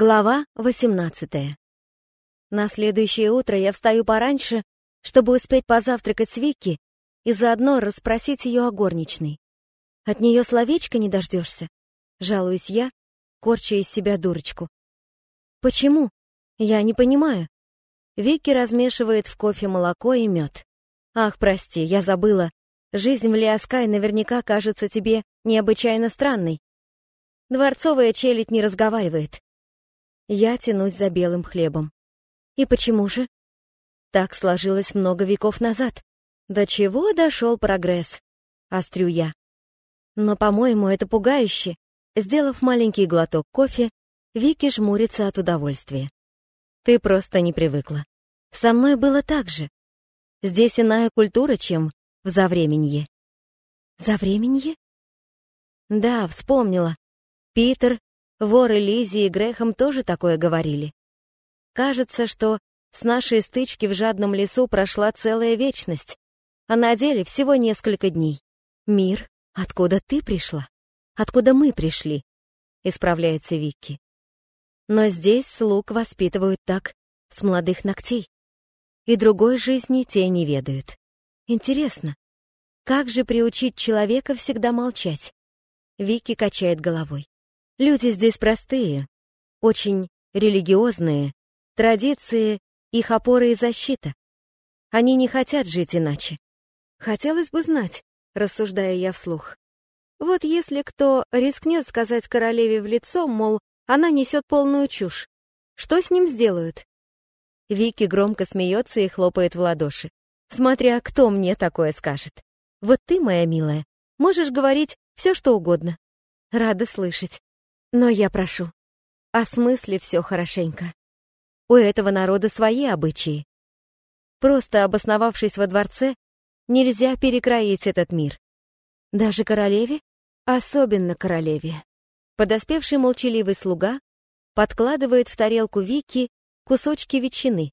Глава 18. На следующее утро я встаю пораньше, чтобы успеть позавтракать с Вики и заодно расспросить ее о горничной. От нее словечко не дождешься, жалуюсь я, корча из себя дурочку. Почему? Я не понимаю. Вики размешивает в кофе молоко и мед. Ах, прости, я забыла. Жизнь в Лиаскай наверняка кажется тебе необычайно странной. Дворцовая челядь не разговаривает. Я тянусь за белым хлебом. И почему же? Так сложилось много веков назад. До чего дошел прогресс? Острю я. Но, по-моему, это пугающе. Сделав маленький глоток кофе, Вики жмурится от удовольствия. Ты просто не привыкла. Со мной было так же. Здесь иная культура, чем в Завременье. Завременье? Да, вспомнила. Питер Воры Лизи и Грехом тоже такое говорили. Кажется, что с нашей стычки в жадном лесу прошла целая вечность, а на деле всего несколько дней. Мир, откуда ты пришла? Откуда мы пришли? Исправляется Вики. Но здесь слуг воспитывают так, с молодых ногтей. И другой жизни те не ведают. Интересно, как же приучить человека всегда молчать? Вики качает головой. Люди здесь простые, очень религиозные, традиции — их опора и защита. Они не хотят жить иначе. Хотелось бы знать, рассуждая я вслух. Вот если кто рискнет сказать королеве в лицо, мол, она несет полную чушь, что с ним сделают? Вики громко смеется и хлопает в ладоши. Смотря кто мне такое скажет. Вот ты, моя милая, можешь говорить все, что угодно. Рада слышать. Но я прошу, осмысли все хорошенько. У этого народа свои обычаи. Просто обосновавшись во дворце, нельзя перекроить этот мир. Даже королеве, особенно королеве. Подоспевший молчаливый слуга подкладывает в тарелку Вики кусочки ветчины,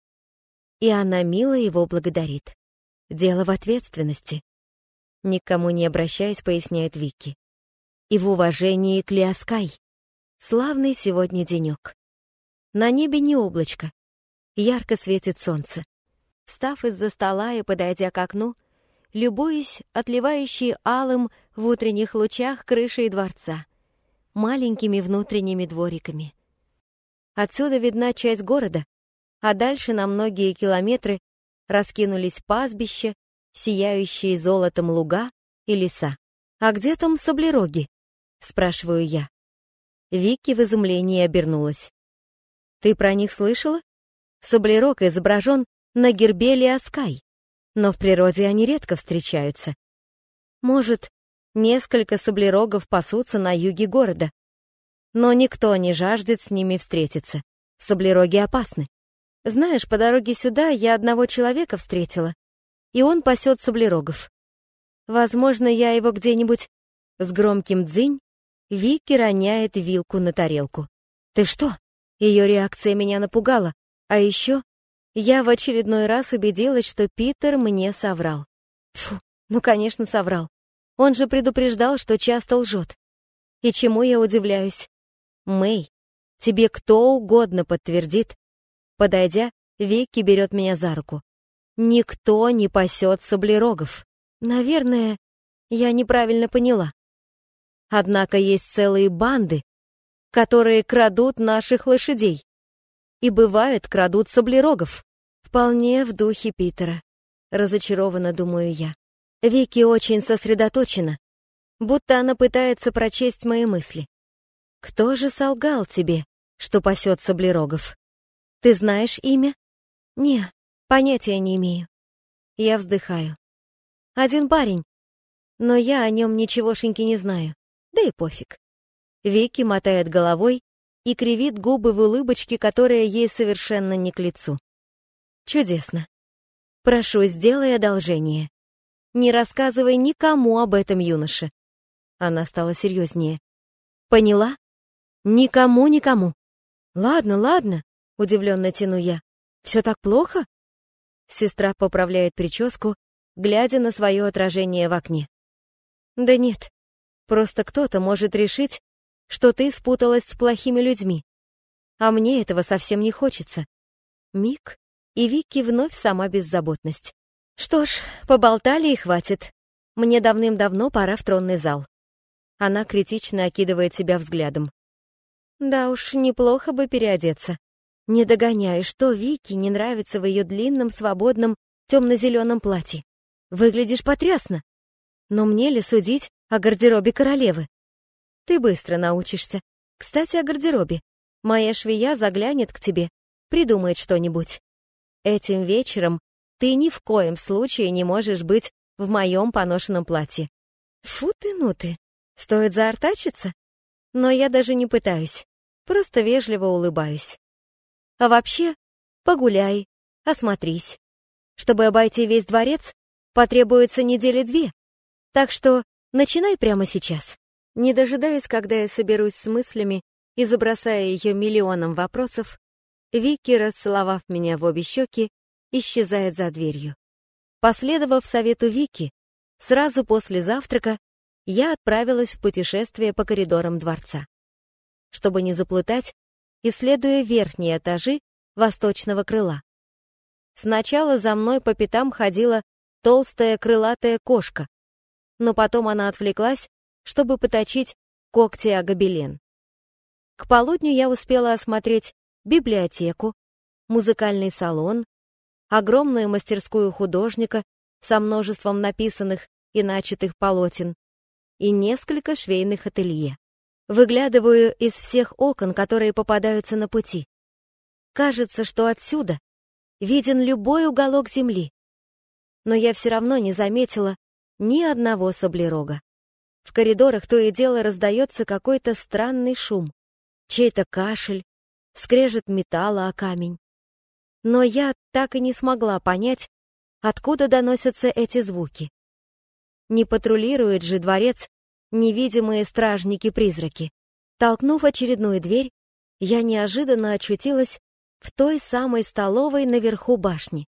и она мило его благодарит. Дело в ответственности. Никому не обращаясь, поясняет Вики. И в уважении к Лиаскай. Славный сегодня денек. На небе не облачко. Ярко светит солнце. Встав из-за стола и подойдя к окну, любуясь отливающей алым в утренних лучах крышей дворца, маленькими внутренними двориками. Отсюда видна часть города, а дальше на многие километры раскинулись пастбища, сияющие золотом луга и леса. «А где там саблероги?» — спрашиваю я. Вики в изумлении обернулась. «Ты про них слышала? Саблерок изображен на гербе Лиаскай, но в природе они редко встречаются. Может, несколько саблерогов пасутся на юге города, но никто не жаждет с ними встретиться. Саблероги опасны. Знаешь, по дороге сюда я одного человека встретила, и он пасет саблерогов. Возможно, я его где-нибудь с громким дзынь Вики роняет вилку на тарелку. «Ты что?» Ее реакция меня напугала. А еще я в очередной раз убедилась, что Питер мне соврал. Фу, ну, конечно, соврал. Он же предупреждал, что часто лжет. И чему я удивляюсь? Мэй, тебе кто угодно подтвердит. Подойдя, Вики берет меня за руку. Никто не пасет саблерогов. Наверное, я неправильно поняла. Однако есть целые банды, которые крадут наших лошадей. И бывает, крадут саблерогов. Вполне в духе Питера. Разочарованно думаю я. Вики очень сосредоточена, будто она пытается прочесть мои мысли. Кто же солгал тебе, что пасет саблерогов? Ты знаешь имя? Не, понятия не имею. Я вздыхаю. Один парень, но я о нем ничегошеньки не знаю да и пофиг. Вики мотает головой и кривит губы в улыбочке, которая ей совершенно не к лицу. Чудесно. Прошу, сделай одолжение. Не рассказывай никому об этом юноше. Она стала серьезнее. Поняла? Никому, никому. Ладно, ладно, удивленно тяну я. Все так плохо? Сестра поправляет прическу, глядя на свое отражение в окне. Да нет, Просто кто-то может решить, что ты спуталась с плохими людьми. А мне этого совсем не хочется. Миг, и Вики вновь сама беззаботность. Что ж, поболтали и хватит. Мне давным-давно пора в тронный зал. Она критично окидывает себя взглядом. Да уж, неплохо бы переодеться. Не догоняю, что Вики не нравится в ее длинном, свободном, темно-зеленом платье. Выглядишь потрясно. Но мне ли судить о гардеробе королевы? Ты быстро научишься. Кстати, о гардеробе. Моя швея заглянет к тебе, придумает что-нибудь. Этим вечером ты ни в коем случае не можешь быть в моем поношенном платье. Фу ты, ну ты. Стоит заортачиться? Но я даже не пытаюсь. Просто вежливо улыбаюсь. А вообще, погуляй, осмотрись. Чтобы обойти весь дворец, потребуется недели две. Так что начинай прямо сейчас. Не дожидаясь, когда я соберусь с мыслями и забросая ее миллионом вопросов, Вики, расцеловав меня в обе щеки, исчезает за дверью. Последовав совету Вики, сразу после завтрака я отправилась в путешествие по коридорам дворца. Чтобы не заплутать, исследуя верхние этажи восточного крыла. Сначала за мной по пятам ходила толстая крылатая кошка, но потом она отвлеклась, чтобы поточить когти о гобелен. К полудню я успела осмотреть библиотеку, музыкальный салон, огромную мастерскую художника со множеством написанных и начатых полотен и несколько швейных ателье. Выглядываю из всех окон, которые попадаются на пути. Кажется, что отсюда виден любой уголок земли. Но я все равно не заметила ни одного саблерога. В коридорах то и дело раздается какой-то странный шум. Чей-то кашель, скрежет металла о камень. Но я так и не смогла понять, откуда доносятся эти звуки. Не патрулирует же дворец невидимые стражники-призраки. Толкнув очередную дверь, я неожиданно очутилась в той самой столовой наверху башни.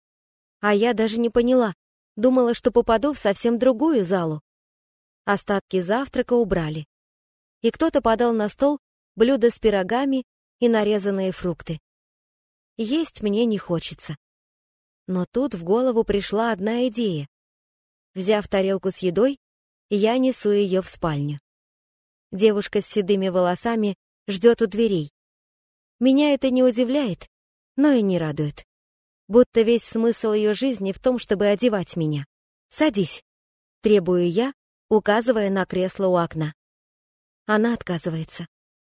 А я даже не поняла, думала, что попаду в совсем другую залу. Остатки завтрака убрали. И кто-то подал на стол блюда с пирогами и нарезанные фрукты. Есть мне не хочется. Но тут в голову пришла одна идея. Взяв тарелку с едой, я несу ее в спальню. Девушка с седыми волосами ждет у дверей. Меня это не удивляет, но и не радует. Будто весь смысл ее жизни в том, чтобы одевать меня. «Садись», — требую я, указывая на кресло у окна. Она отказывается.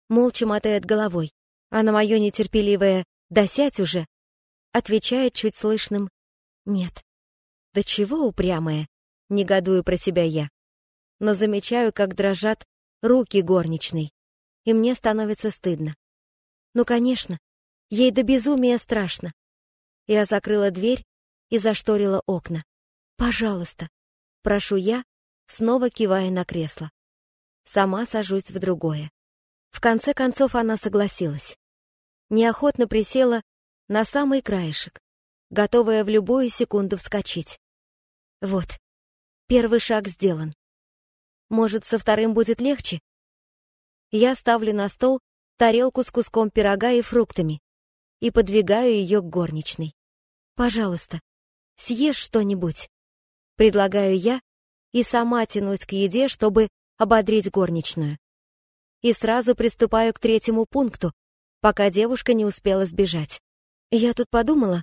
Молча мотает головой, а на мое нетерпеливое «да сядь уже» отвечает чуть слышным «нет». «Да чего упрямая?» — негодую про себя я но замечаю, как дрожат руки горничной, и мне становится стыдно. Ну, конечно, ей до безумия страшно. Я закрыла дверь и зашторила окна. «Пожалуйста», — прошу я, снова кивая на кресло. Сама сажусь в другое. В конце концов она согласилась. Неохотно присела на самый краешек, готовая в любую секунду вскочить. Вот, первый шаг сделан. Может, со вторым будет легче? Я ставлю на стол тарелку с куском пирога и фруктами и подвигаю ее к горничной. «Пожалуйста, съешь что-нибудь», — предлагаю я и сама тянусь к еде, чтобы ободрить горничную. И сразу приступаю к третьему пункту, пока девушка не успела сбежать. Я тут подумала,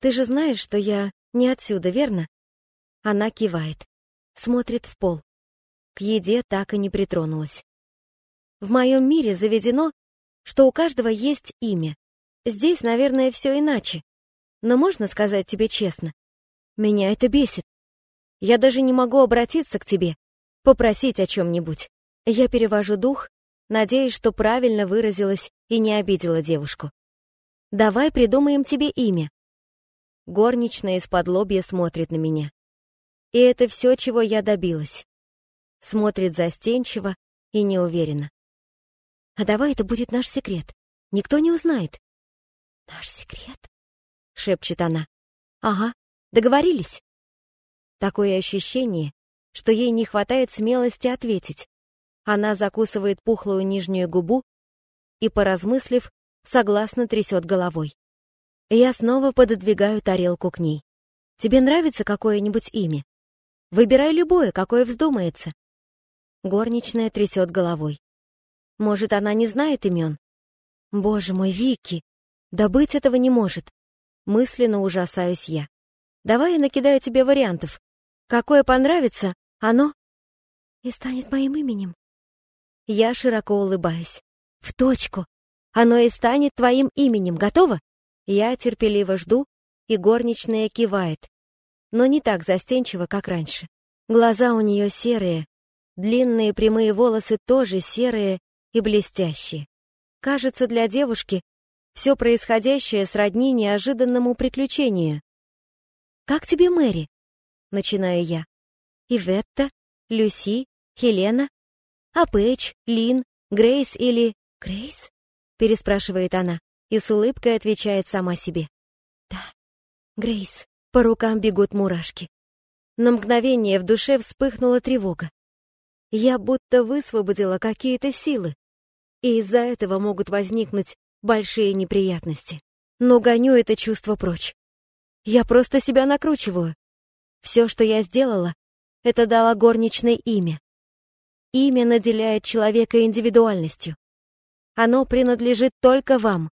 ты же знаешь, что я не отсюда, верно? Она кивает, смотрит в пол к еде так и не притронулась. В моем мире заведено, что у каждого есть имя. Здесь, наверное, все иначе. Но можно сказать тебе честно, меня это бесит. Я даже не могу обратиться к тебе, попросить о чем-нибудь. Я перевожу дух, надеясь, что правильно выразилась и не обидела девушку. Давай придумаем тебе имя. Горничная из-под лобья смотрит на меня. И это все, чего я добилась смотрит застенчиво и неуверенно. «А давай это будет наш секрет. Никто не узнает». «Наш секрет?» — шепчет она. «Ага, договорились». Такое ощущение, что ей не хватает смелости ответить. Она закусывает пухлую нижнюю губу и, поразмыслив, согласно трясет головой. Я снова пододвигаю тарелку к ней. Тебе нравится какое-нибудь имя? Выбирай любое, какое вздумается. Горничная трясет головой. Может, она не знает имен? Боже мой, Вики, да быть этого не может. Мысленно ужасаюсь я. Давай я накидаю тебе вариантов. Какое понравится, оно и станет моим именем. Я широко улыбаюсь. В точку. Оно и станет твоим именем. Готово? Я терпеливо жду, и горничная кивает, но не так застенчиво, как раньше. Глаза у нее серые, длинные прямые волосы тоже серые и блестящие. Кажется, для девушки все происходящее сродни неожиданному приключению. «Как тебе Мэри?» — начинаю я. «Иветта, Люси, Хелена, а Пейдж, Лин, Грейс или...» «Грейс?» — переспрашивает она и с улыбкой отвечает сама себе. «Да, Грейс». По рукам бегут мурашки. На мгновение в душе вспыхнула тревога. Я будто высвободила какие-то силы, и из-за этого могут возникнуть большие неприятности. Но гоню это чувство прочь. Я просто себя накручиваю. Все, что я сделала, это дала горничной имя. Имя наделяет человека индивидуальностью. Оно принадлежит только вам,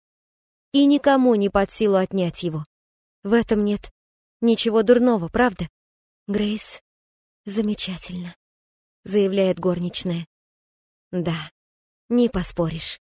и никому не под силу отнять его. В этом нет Ничего дурного, правда? Грейс, замечательно, заявляет горничная. Да, не поспоришь.